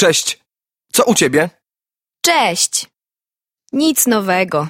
Cześć. Co u ciebie? Cześć! Nic nowego.